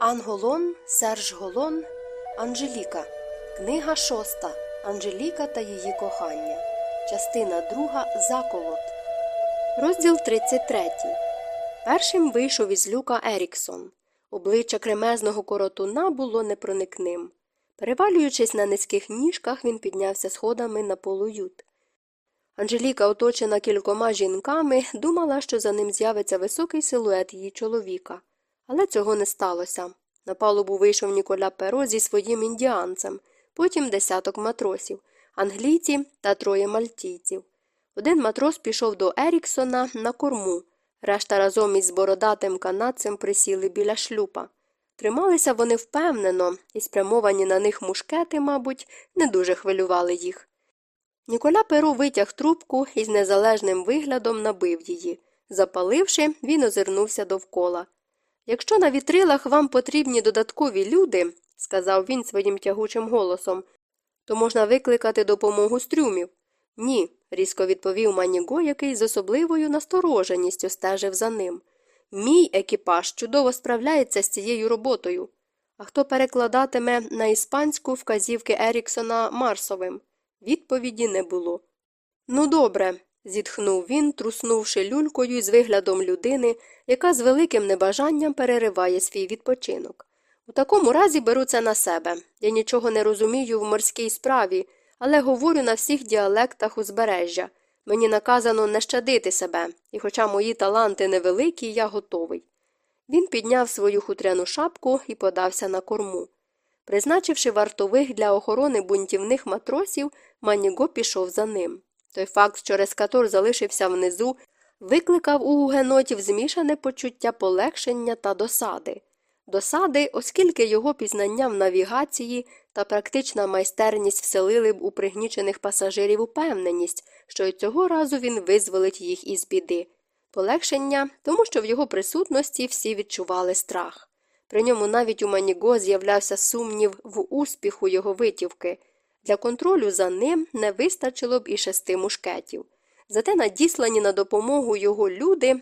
Анголон, Серж Голон, Анжеліка. Книга шоста. Анжеліка та її кохання. Частина друга. Заколот. Розділ 33. Першим вийшов із люка Еріксон. Обличчя кремезного коротуна було непроникним. Перевалюючись на низьких ніжках, він піднявся сходами на полуют. Анжеліка, оточена кількома жінками, думала, що за ним з'явиться високий силует її чоловіка. Але цього не сталося. На палубу вийшов Ніколя Перо зі своїм індіанцем, потім десяток матросів, англійці та троє мальтійців. Один матрос пішов до Еріксона на корму, решта разом із бородатим канадцем присіли біля шлюпа. Трималися вони впевнено, і спрямовані на них мушкети, мабуть, не дуже хвилювали їх. Ніколя Перу витяг трубку і з незалежним виглядом набив її. Запаливши, він озирнувся довкола. Якщо на вітрилах вам потрібні додаткові люди, сказав він своїм тягучим голосом, то можна викликати допомогу стрюмів. Ні, різко відповів Маніго, який з особливою настороженістю стежив за ним. Мій екіпаж чудово справляється з цією роботою. А хто перекладатиме на іспанську вказівки Еріксона Марсовим? Відповіді не було. Ну, добре, зітхнув він, труснувши люлькою з виглядом людини, яка з великим небажанням перериває свій відпочинок. У такому разі беру це на себе. Я нічого не розумію в морській справі, але говорю на всіх діалектах узбережжя. Мені наказано не щадити себе, і, хоча мої таланти невеликі, я готовий. Він підняв свою хутряну шапку і подався на корму. Призначивши вартових для охорони бунтівних матросів, Маніго пішов за ним. Той факт, що Рескатор залишився внизу, викликав у гугенотів змішане почуття полегшення та досади. Досади, оскільки його пізнання в навігації та практична майстерність вселили б у пригнічених пасажирів упевненість, що й цього разу він визволить їх із біди. Полегшення, тому що в його присутності всі відчували страх. При ньому навіть у Маніго з'являвся сумнів в успіху його витівки. Для контролю за ним не вистачило б і шести мушкетів. Зате надіслані на допомогу його люди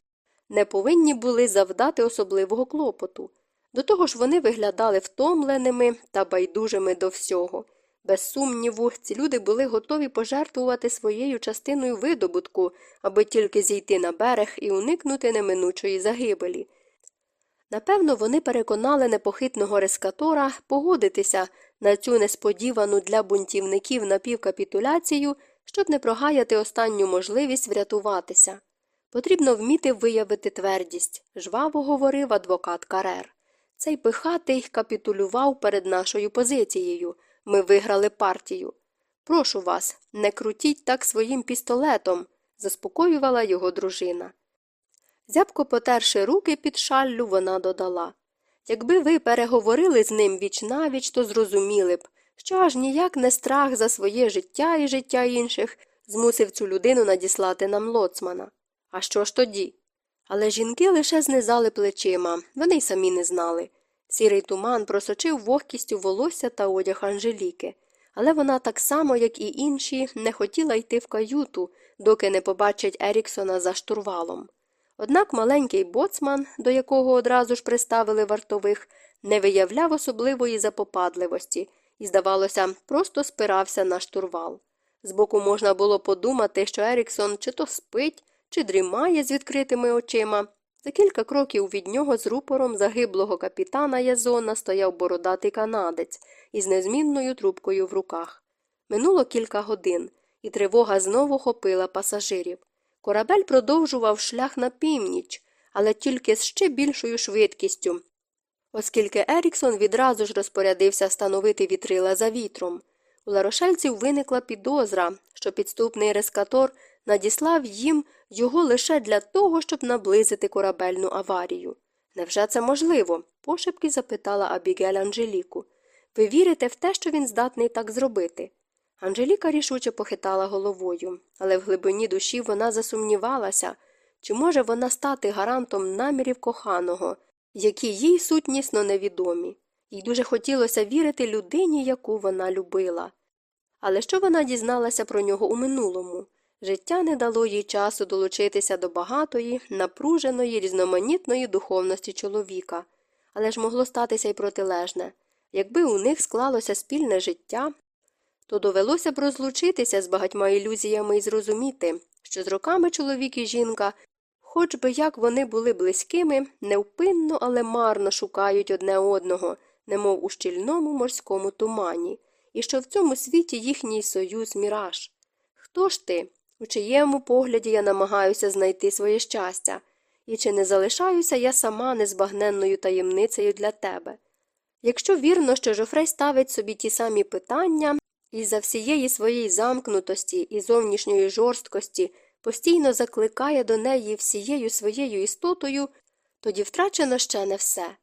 не повинні були завдати особливого клопоту. До того ж вони виглядали втомленими та байдужими до всього. Без сумніву, ці люди були готові пожертвувати своєю частиною видобутку, аби тільки зійти на берег і уникнути неминучої загибелі. Напевно, вони переконали непохитного рескатора погодитися на цю несподівану для бунтівників напівкапітуляцію, щоб не прогаяти останню можливість врятуватися. Потрібно вміти виявити твердість, жваво говорив адвокат Карер. Цей пихатий капітулював перед нашою позицією. Ми виграли партію. Прошу вас, не крутіть так своїм пістолетом, заспокоювала його дружина. Зябко потерши руки під шаллю, вона додала Якби ви переговорили з ним віч навіч, то зрозуміли б, що аж ніяк не страх за своє життя і життя інших змусив цю людину надіслати нам лоцмана. А що ж тоді? Але жінки лише знизали плечима, вони й самі не знали. Сірий туман просочив вогкістю волосся та одяг Анжеліки, але вона так само, як і інші, не хотіла йти в каюту, доки не побачить Еріксона за штурвалом. Однак маленький боцман, до якого одразу ж приставили вартових, не виявляв особливої запопадливості і, здавалося, просто спирався на штурвал. Збоку можна було подумати, що Еріксон чи то спить, чи дрімає з відкритими очима. За кілька кроків від нього з рупором загиблого капітана Язона стояв бородатий канадець із незмінною трубкою в руках. Минуло кілька годин, і тривога знову хопила пасажирів. Корабель продовжував шлях на північ, але тільки з ще більшою швидкістю, оскільки Еріксон відразу ж розпорядився становити вітрила за вітром. У ларошельців виникла підозра, що підступний рескатор надіслав їм його лише для того, щоб наблизити корабельну аварію. Невже це можливо? пошепки запитала Абігель Анжеліку. Ви вірите в те, що він здатний так зробити? Анжеліка рішуче похитала головою, але в глибині душі вона засумнівалася, чи може вона стати гарантом намірів коханого, які їй сутнісно невідомі. Їй дуже хотілося вірити людині, яку вона любила. Але що вона дізналася про нього у минулому? Життя не дало їй часу долучитися до багатої, напруженої, різноманітної духовності чоловіка, але ж могло статися й протилежне. Якби у них склалося спільне життя, то довелося б розлучитися з багатьма ілюзіями і зрозуміти, що з роками чоловік і жінка, хоч би як вони були близькими, невпинно, але марно шукають одне одного, немов у щільному морському тумані, і що в цьому світі їхній союз міраж. Хто ж ти? У чиєму погляді я намагаюся знайти своє щастя, і чи не залишаюся я сама незбагненною таємницею для тебе? Якщо вірно, що Жофрей ставить собі ті самі питання, і за всієї своєї замкнутості і зовнішньої жорсткості постійно закликає до неї всією своєю істотою, тоді втрачено ще не все.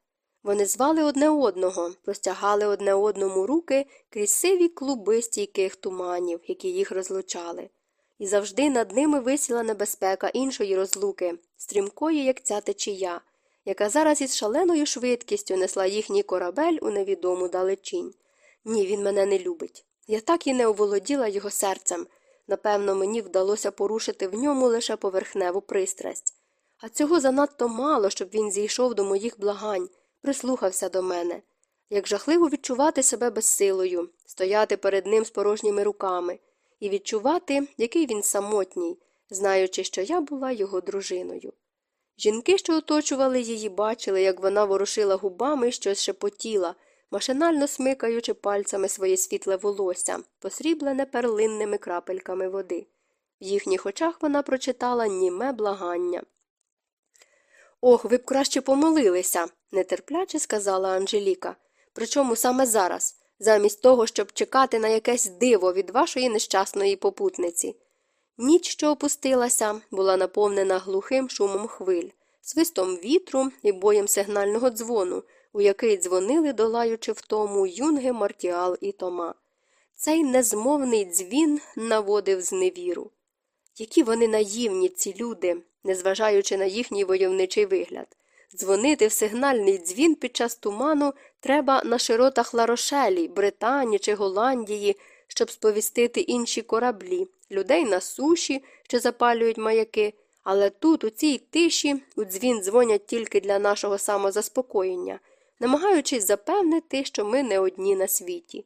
Вони звали одне одного, простягали одне одному руки крізь сиві клуби стійких туманів, які їх розлучали. І завжди над ними висіла небезпека іншої розлуки, стрімкої, як ця течія, яка зараз із шаленою швидкістю несла їхній корабель у невідому далечінь. Ні, він мене не любить. Я так і не оволоділа його серцем. Напевно, мені вдалося порушити в ньому лише поверхневу пристрасть. А цього занадто мало, щоб він зійшов до моїх благань, прислухався до мене. Як жахливо відчувати себе безсилою, стояти перед ним з порожніми руками, і відчувати, який він самотній, знаючи, що я була його дружиною. Жінки, що оточували її, бачили, як вона ворушила губами і щось шепотіла, машинально смикаючи пальцями своє світле волосся, посріблене перлинними крапельками води. В їхніх очах вона прочитала німе благання. Ох, ви б краще помолилися, нетерпляче сказала Анжеліка. Причому саме зараз, замість того, щоб чекати на якесь диво від вашої нещасної попутниці. Ніч, що опустилася, була наповнена глухим шумом хвиль, свистом вітру і боєм сигнального дзвону, у який дзвонили, долаючи втому юнги Мартіал і Тома. Цей незмовний дзвін наводив зневіру. Які вони наївні, ці люди, незважаючи на їхній войовничий вигляд. Дзвонити в сигнальний дзвін під час туману треба на широтах Ларошелі, Британії чи Голландії, щоб сповістити інші кораблі, людей на суші, що запалюють маяки, але тут, у цій тиші, у дзвін дзвонять тільки для нашого самозаспокоєння, намагаючись запевнити, що ми не одні на світі.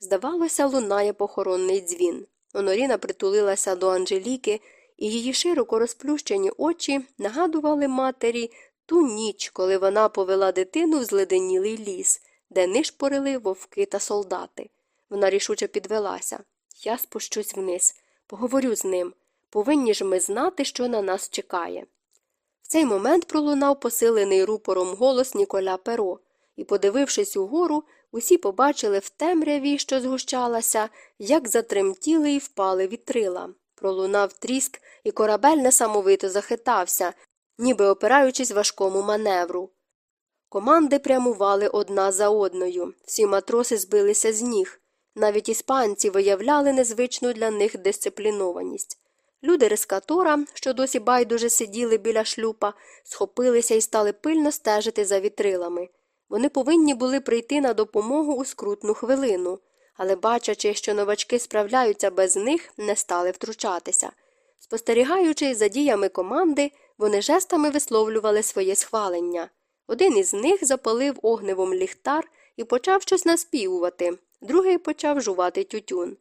Здавалося, лунає похоронний дзвін. Оноріна притулилася до Анжеліки, і її широко розплющені очі нагадували матері ту ніч, коли вона повела дитину в зледенілий ліс, де нишпорили вовки та солдати. Вона рішуче підвелася. Я спущусь вниз, поговорю з ним. Повинні ж ми знати, що на нас чекає. Цей момент пролунав посилений рупором голос Ніколя Перо, і, подивившись угору, усі побачили в темряві, що згущалася, як затремтіли і впали вітрила. Пролунав тріск, і корабель несамовито захитався, ніби опираючись важкому маневру. Команди прямували одна за одною, всі матроси збилися з ніг. Навіть іспанці виявляли незвичну для них дисциплінованість. Люди рескатора, що досі байдуже сиділи біля шлюпа, схопилися і стали пильно стежити за вітрилами. Вони повинні були прийти на допомогу у скрутну хвилину, але, бачачи, що новачки справляються без них, не стали втручатися. Спостерігаючи за діями команди, вони жестами висловлювали своє схвалення. Один із них запалив огневом ліхтар і почав щось наспівувати, другий почав жувати тютюн.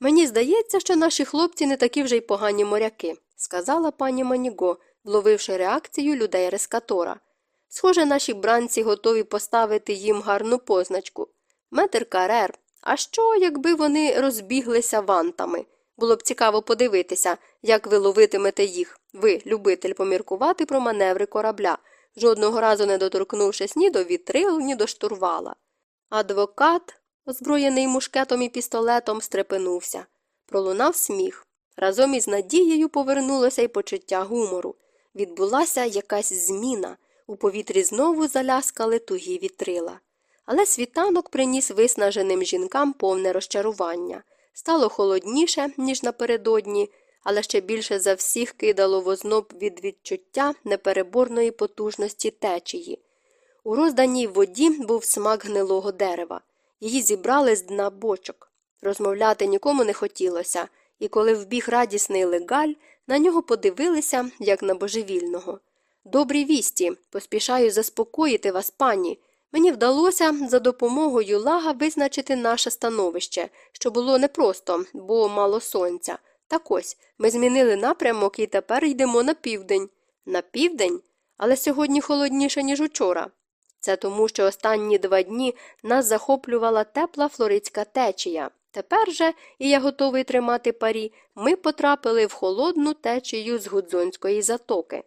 Мені здається, що наші хлопці не такі вже й погані моряки, сказала пані Маніго, вловивши реакцію людей рескатора. Схоже, наші бранці готові поставити їм гарну позначку. Метр карер. А що, якби вони розбіглися вантами? Було б цікаво подивитися, як ви ловитимете їх, ви, любитель поміркувати про маневри корабля, жодного разу не доторкнувшись ні до вітрил, ні до штурвала. Адвокат, озброєний мушкетом і пістолетом, стрепенувся. Пролунав сміх. Разом із надією повернулося й почуття гумору. Відбулася якась зміна. У повітрі знову заляскали тугі вітрила. Але світанок приніс виснаженим жінкам повне розчарування. Стало холодніше, ніж напередодні, але ще більше за всіх кидало в озноб від відчуття непереборної потужності течії. У розданій воді був смак гнилого дерева. Її зібрали з дна бочок. Розмовляти нікому не хотілося, і коли вбіг радісний легаль, на нього подивилися, як на божевільного. Добрі вісті, поспішаю заспокоїти вас, пані. Мені вдалося за допомогою лага визначити наше становище, що було непросто, бо мало сонця. Так ось ми змінили напрямок і тепер йдемо на південь. На південь? Але сьогодні холодніше, ніж учора. Це тому, що останні два дні нас захоплювала тепла флоридська течія. Тепер же, і я готовий тримати парі, ми потрапили в холодну течію з Гудзонської затоки.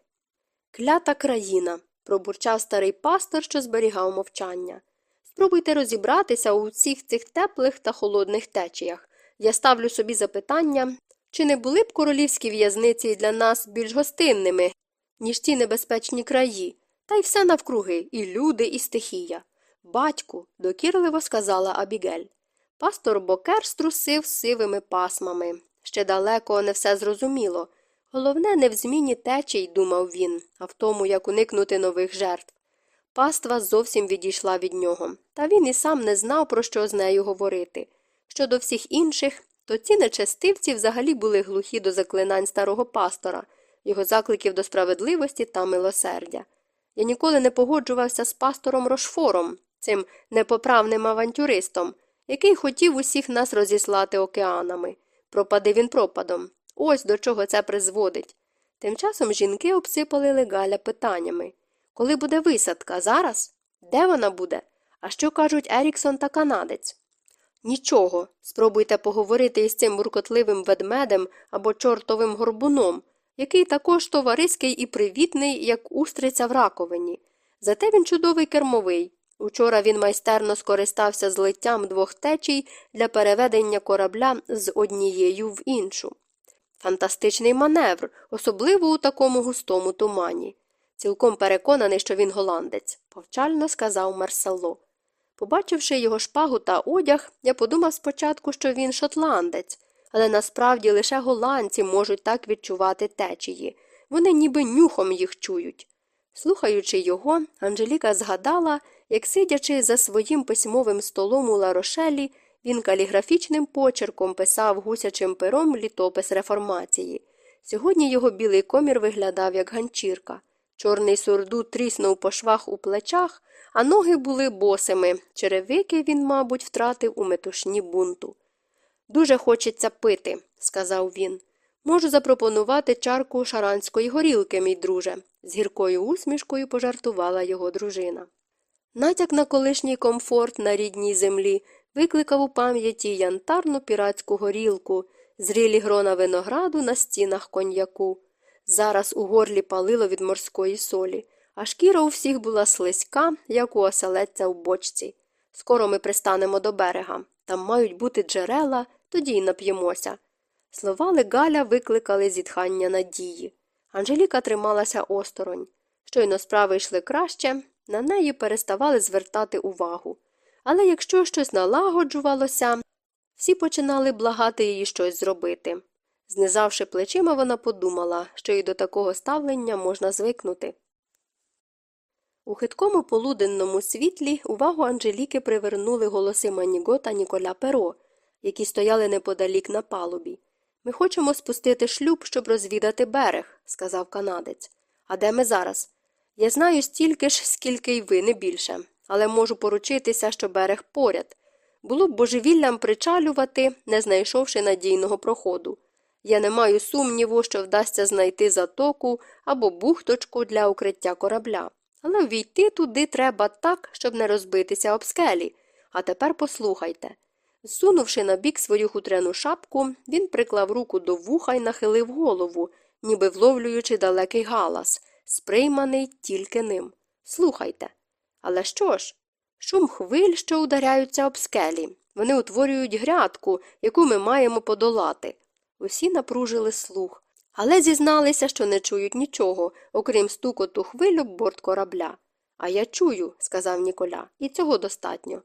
Клята країна, пробурчав старий пастор, що зберігав мовчання. Спробуйте розібратися у всіх цих теплих та холодних течіях. Я ставлю собі запитання, чи не були б королівські в'язниці для нас більш гостинними, ніж ті небезпечні краї, та й все навкруги, і люди, і стихія. Батьку, докірливо сказала Абігель. Пастор Бокер струсив сивими пасмами. Ще далеко не все зрозуміло. Головне, не в зміні течій, думав він, а в тому, як уникнути нових жертв. Паства зовсім відійшла від нього, та він і сам не знав, про що з нею говорити. Щодо всіх інших, то ці нечестивці взагалі були глухі до заклинань старого пастора, його закликів до справедливості та милосердя. Я ніколи не погоджувався з пастором Рошфором, цим непоправним авантюристом, який хотів усіх нас розіслати океанами. Пропади він пропадом. Ось до чого це призводить. Тим часом жінки обсипали легаля питаннями коли буде висадка? Зараз? Де вона буде? А що кажуть Еріксон та канадець? Нічого. Спробуйте поговорити із цим буркотливим ведмедем або чортовим горбуном, який також товариський і привітний, як устриця в раковині. Зате він чудовий кермовий. Учора він майстерно скористався злиттям двох течій для переведення корабля з однією в іншу. Фантастичний маневр, особливо у такому густому тумані. Цілком переконаний, що він голландець, повчально сказав Марсело. Побачивши його шпагу та одяг, я подумав спочатку, що він шотландець, але насправді лише голландці можуть так відчувати течії. Вони ніби нюхом їх чують. Слухаючи його, Анжеліка згадала, як сидячи за своїм письмовим столом у ларошелі, він каліграфічним почерком писав гусячим пером літопис реформації. Сьогодні його білий комір виглядав як ганчірка. Чорний сурдут тріснув по швах у плечах, а ноги були босими. Черевики він, мабуть, втратив у метушні бунту. Дуже хочеться пити, сказав він. Можу запропонувати чарку шаранської горілки, мій друже, з гіркою усмішкою пожартувала його дружина. Натяк на колишній комфорт на рідній землі викликав у пам'яті янтарну піратську горілку, зрілі грона винограду на стінах коньяку. Зараз у горлі палило від морської солі, а шкіра у всіх була слизька, як у оселедця в бочці. Скоро ми пристанемо до берега. Там мають бути джерела, тоді й нап'ємося. Слова легаля викликали зітхання надії. Анжеліка трималася осторонь. Щойно справи йшли краще, на неї переставали звертати увагу. Але якщо щось налагоджувалося, всі починали благати її щось зробити. Знизавши плечима, вона подумала, що й до такого ставлення можна звикнути. У хиткому полуденному світлі увагу Анжеліки привернули голоси Маніго та Ніколя Перо, які стояли неподалік на палубі. Ми хочемо спустити шлюб, щоб розвідати берег, сказав канадець. А де ми зараз? Я знаю стільки ж, скільки й ви, не більше, але можу поручитися, що берег поряд. Було б божевіллям причалювати, не знайшовши надійного проходу. Я не маю сумніву, що вдасться знайти затоку або бухточку для укриття корабля. Але ввійти туди треба так, щоб не розбитися об скелі. А тепер послухайте. Зсунувши на бік свою хутряну шапку, він приклав руку до вуха і нахилив голову, ніби вловлюючи далекий галас, сприйманий тільки ним. Слухайте. Але що ж? Шум хвиль, що ударяються об скелі. Вони утворюють грядку, яку ми маємо подолати. Усі напружили слух, але зізналися, що не чують нічого, окрім стукоту хвилю борт корабля. А я чую, сказав Ніколя, і цього достатньо.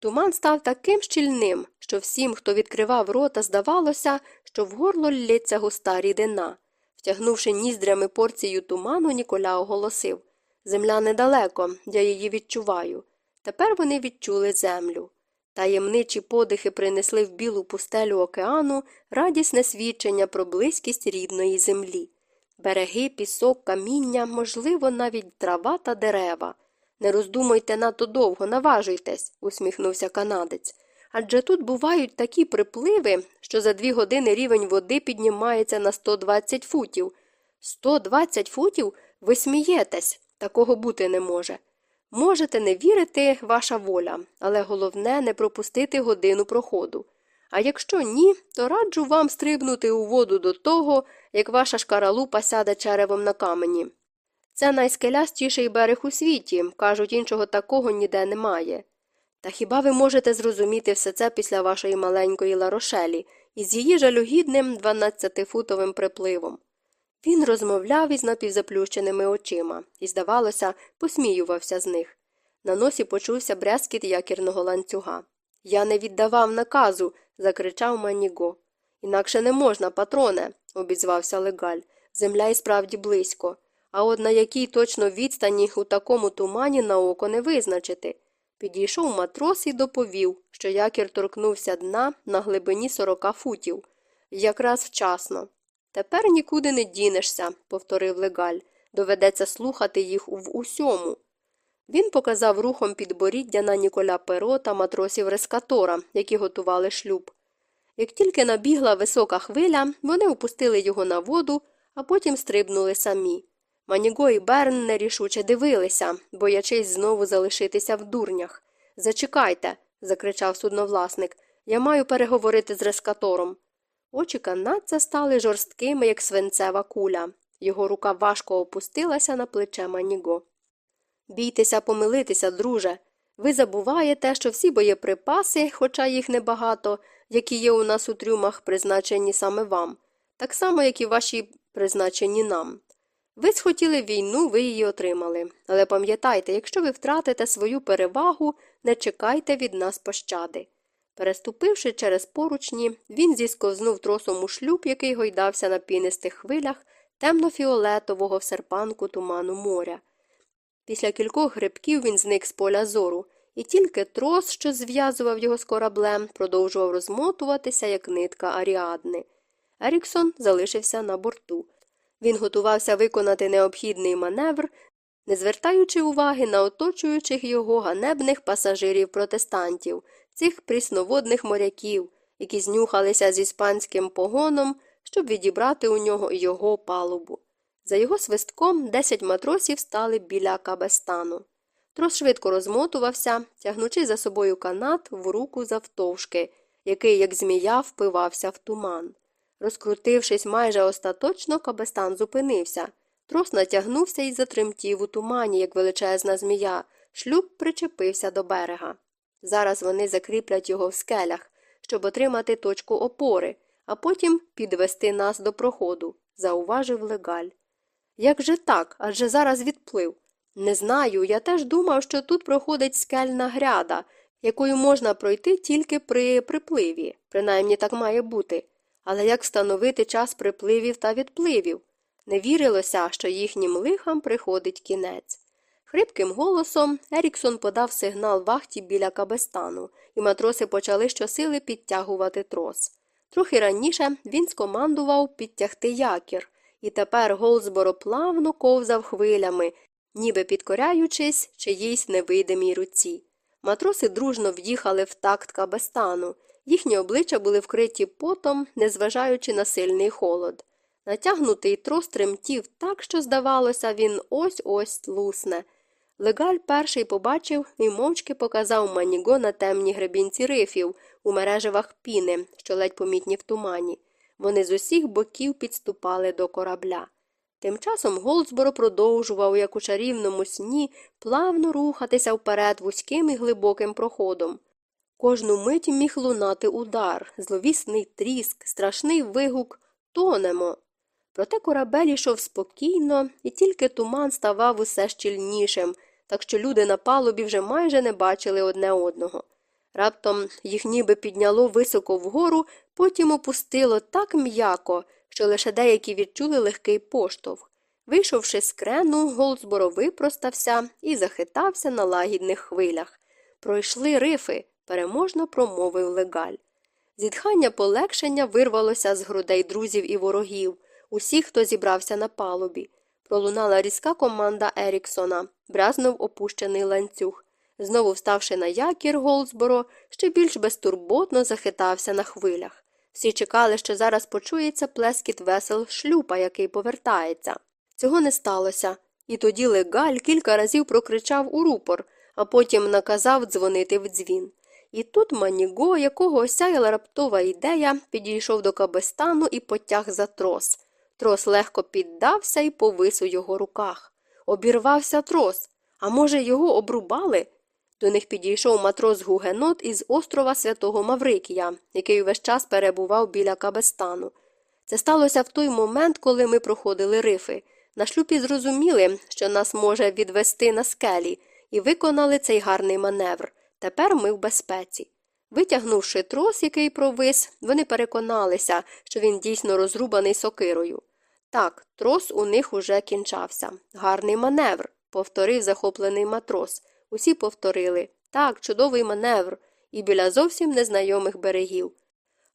Туман став таким щільним, що всім, хто відкривав рота, здавалося, що в горло лється густа рідина. Втягнувши ніздрями порцію туману, Ніколя оголосив Земля недалеко, я її відчуваю. Тепер вони відчули землю. Таємничі подихи принесли в білу пустелю океану радісне свідчення про близькість рідної землі. Береги, пісок, каміння, можливо, навіть трава та дерева. Не роздумуйте надто довго, наважуйтесь, усміхнувся канадець. Адже тут бувають такі припливи, що за дві години рівень води піднімається на 120 футів. 120 футів? Ви смієтесь, такого бути не може. Можете не вірити, ваша воля, але головне не пропустити годину проходу. А якщо ні, то раджу вам стрибнути у воду до того, як ваша шкаралупа сяде черевом на камені. Це найскелястіший берег у світі, кажуть, іншого такого ніде немає. Та хіба ви можете зрозуміти все це після вашої маленької ларошелі із її жалюгідним 12-футовим припливом? Він розмовляв із напівзаплющеними очима і, здавалося, посміювався з них. На носі почувся брязкіт якірного ланцюга. Я не віддавав наказу, закричав Маніго. Інакше не можна, патроне, обізвався легаль. Земля і справді близько. А от на якій точно відстані у такому тумані на око не визначити. Підійшов матрос і доповів, що якір торкнувся дна на глибині сорока футів. Якраз вчасно. Тепер нікуди не дінешся, повторив легаль. Доведеться слухати їх в усьому. Він показав рухом підборіддя на Ніколя Перо та матросів рескатора, які готували шлюб. Як тільки набігла висока хвиля, вони опустили його на воду, а потім стрибнули самі. Маніго і Берн нерішуче дивилися, боячись знову залишитися в дурнях. Зачекайте, закричав судновласник, я маю переговорити з рескатором. Очі канадця стали жорсткими, як свинцева куля. Його рука важко опустилася на плече Маніго. Бійтеся помилитися, друже. Ви забуваєте, що всі боєприпаси, хоча їх небагато, які є у нас у трюмах, призначені саме вам, так само, як і ваші призначені нам. Ви схотіли війну, ви її отримали. Але пам'ятайте, якщо ви втратите свою перевагу, не чекайте від нас пощади. Переступивши через поручні, він зісковзнув тросом у шлюб, який гойдався на пінистих хвилях темно-фіолетового в серпанку туману моря. Після кількох грибків він зник з поля зору, і тільки трос, що зв'язував його з кораблем, продовжував розмотуватися, як нитка аріадни. Еріксон залишився на борту. Він готувався виконати необхідний маневр, не звертаючи уваги на оточуючих його ганебних пасажирів протестантів, цих прісноводних моряків, які знюхалися з іспанським погоном, щоб відібрати у нього його палубу. За його свистком десять матросів стали біля кабестану. Трос швидко розмотувався, тягнучи за собою канат в руку завтовшки, який, як змія, впивався в туман. Розкрутившись майже остаточно, кабестан зупинився. Трос натягнувся і затремтів у тумані, як величезна змія. Шлюб причепився до берега. Зараз вони закріплять його в скелях, щоб отримати точку опори, а потім підвести нас до проходу, зауважив легаль. Як же так? Адже зараз відплив. Не знаю, я теж думав, що тут проходить скельна гряда, якою можна пройти тільки при припливі, принаймні так має бути. Але як встановити час припливів та відпливів? Не вірилося, що їхнім лихам приходить кінець. Хрипким голосом Еріксон подав сигнал вахті біля кабестану, і матроси почали щосили підтягувати трос. Трохи раніше він скомандував підтягти якір, і тепер Голзборо плавно ковзав хвилями, ніби підкоряючись чиїсь невидимій руці. Матроси дружно в'їхали в такт кабестану, їхні обличчя були вкриті потом, незважаючи на сильний холод. Натягнутий трос тремтів так, що, здавалося, він ось ось лусне. Легаль перший побачив і мовчки показав маніго на темній гребінці рифів у мережевах піни, що ледь помітні в тумані. Вони з усіх боків підступали до корабля. Тим часом Голдсборо продовжував, як у чарівному сні, плавно рухатися вперед вузьким і глибоким проходом. Кожну мить міг лунати удар, зловісний тріск, страшний вигук тонемо. Проте корабель йшов спокійно, і тільки туман ставав усе щільнішим, так що люди на палубі вже майже не бачили одне одного. Раптом їх ніби підняло високо вгору, потім опустило так м'яко, що лише деякі відчули легкий поштовх. Вийшовши з крену, Голдсборо випростався і захитався на лагідних хвилях. Пройшли рифи, переможно промовив легаль. Зітхання полегшення вирвалося з грудей друзів і ворогів. усіх, хто зібрався на палубі. Пролунала різка команда Еріксона, бразнув опущений ланцюг. Знову вставши на якір, Голдсборо ще більш безтурботно захитався на хвилях. Всі чекали, що зараз почується плескіт весел шлюпа, який повертається. Цього не сталося, і тоді легаль кілька разів прокричав у рупор, а потім наказав дзвонити в дзвін. І тут Маніго, якого осяяла раптова ідея, підійшов до кабестану і потяг за трос. Трос легко піддався і повис у його руках. Обірвався трос. А може, його обрубали? До них підійшов матрос Гугенот із острова Святого Маврикія, який увесь час перебував біля кабестану. Це сталося в той момент, коли ми проходили рифи. На шлюпі зрозуміли, що нас може відвести на скелі, і виконали цей гарний маневр. Тепер ми в безпеці. Витягнувши трос, який провис, вони переконалися, що він дійсно розрубаний сокирою. Так, трос у них уже кінчався. Гарний маневр, повторив захоплений матрос. Усі повторили так, чудовий маневр, і біля зовсім незнайомих берегів.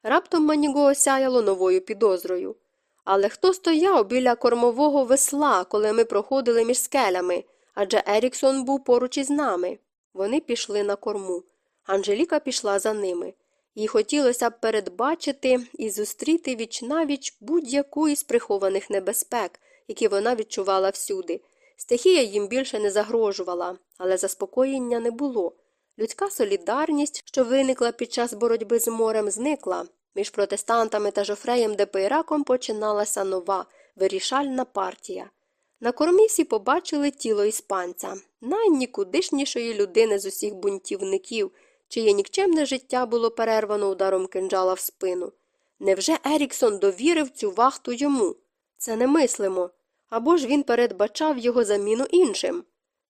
Раптом Маніго осяяло новою підозрою. Але хто стояв біля кормового весла, коли ми проходили між скелями? Адже Еріксон був поруч із нами. Вони пішли на корму. Анжеліка пішла за ними. Їй хотілося б передбачити і зустріти вічнавіч будь-яку із прихованих небезпек, які вона відчувала всюди. Стихія їм більше не загрожувала, але заспокоєння не було. Людська солідарність, що виникла під час боротьби з морем, зникла. Між протестантами та жофреєм де Пейраком починалася нова, вирішальна партія. На кормі всі побачили тіло іспанця, найнікудишнішої людини з усіх бунтівників, чиє нікчемне життя було перервано ударом кинджала в спину. Невже Еріксон довірив цю вахту йому? Це не мислимо. Або ж він передбачав його заміну іншим.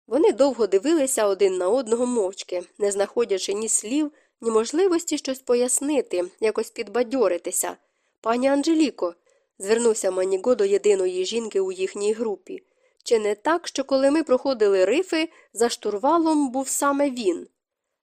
Вони довго дивилися один на одного мовчки, не знаходячи ні слів, ні можливості щось пояснити, якось підбадьоритися. Пані Анжеліко, звернувся Маніго до єдиної жінки у їхній групі. Чи не так, що коли ми проходили рифи, за штурвалом був саме він?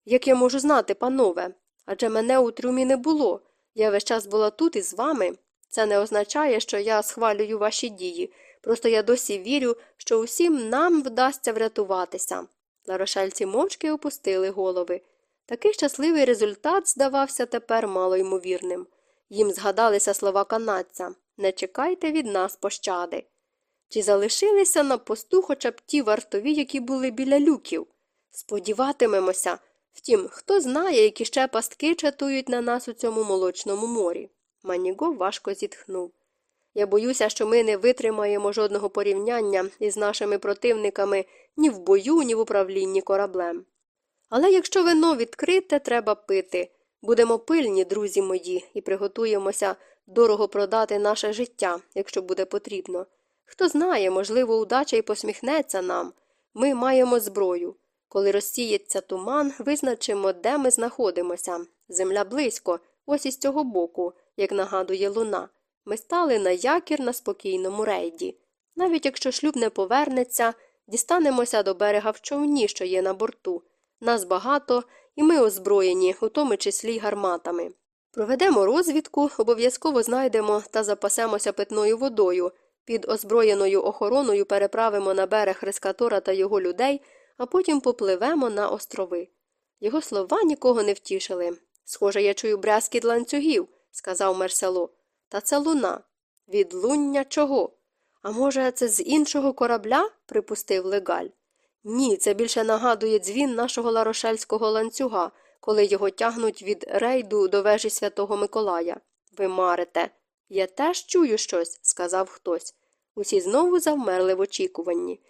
Як я можу знати, панове? Адже мене у трюмі не було. Я весь час була тут із вами. Це не означає, що я схвалюю ваші дії. Просто я досі вірю, що усім нам вдасться врятуватися. Ларошельці мовчки опустили голови. Такий щасливий результат здавався тепер малоймовірним. Їм згадалися слова канадця не чекайте від нас пощади. Чи залишилися на посту хоча б ті вартові, які були біля люків? Сподіватимемося. Втім, хто знає, які ще пастки чатують на нас у цьому молочному морі. Маніго важко зітхнув. Я боюся, що ми не витримаємо жодного порівняння із нашими противниками ні в бою, ні в управлінні кораблем. Але якщо вино відкрите, треба пити. Будемо пильні, друзі мої, і приготуємося дорого продати наше життя, якщо буде потрібно. Хто знає, можливо, удача й посміхнеться нам. Ми маємо зброю. Коли розсіється туман, визначимо, де ми знаходимося. Земля близько, ось із цього боку, як нагадує луна. Ми стали на якір на спокійному рейді. Навіть якщо шлюб не повернеться, дістанемося до берега в човні, що є на борту. Нас багато, і ми озброєні, у тому числі й гарматами. Проведемо розвідку, обов'язково знайдемо та запасемося питною водою. Під озброєною охороною переправимо на берег Рескатора та його людей, а потім попливемо на острови. Його слова нікого не втішили. Схоже, я чую брязкіт ланцюгів, сказав Мерсело. Та це луна. Відлуння чого? А може, це з іншого корабля? припустив легаль. Ні, це більше нагадує дзвін нашого ларошельського ланцюга, коли його тягнуть від рейду до вежі святого Миколая. Ви марите. Я теж чую щось, сказав хтось. Усі знову завмерли в очікуванні.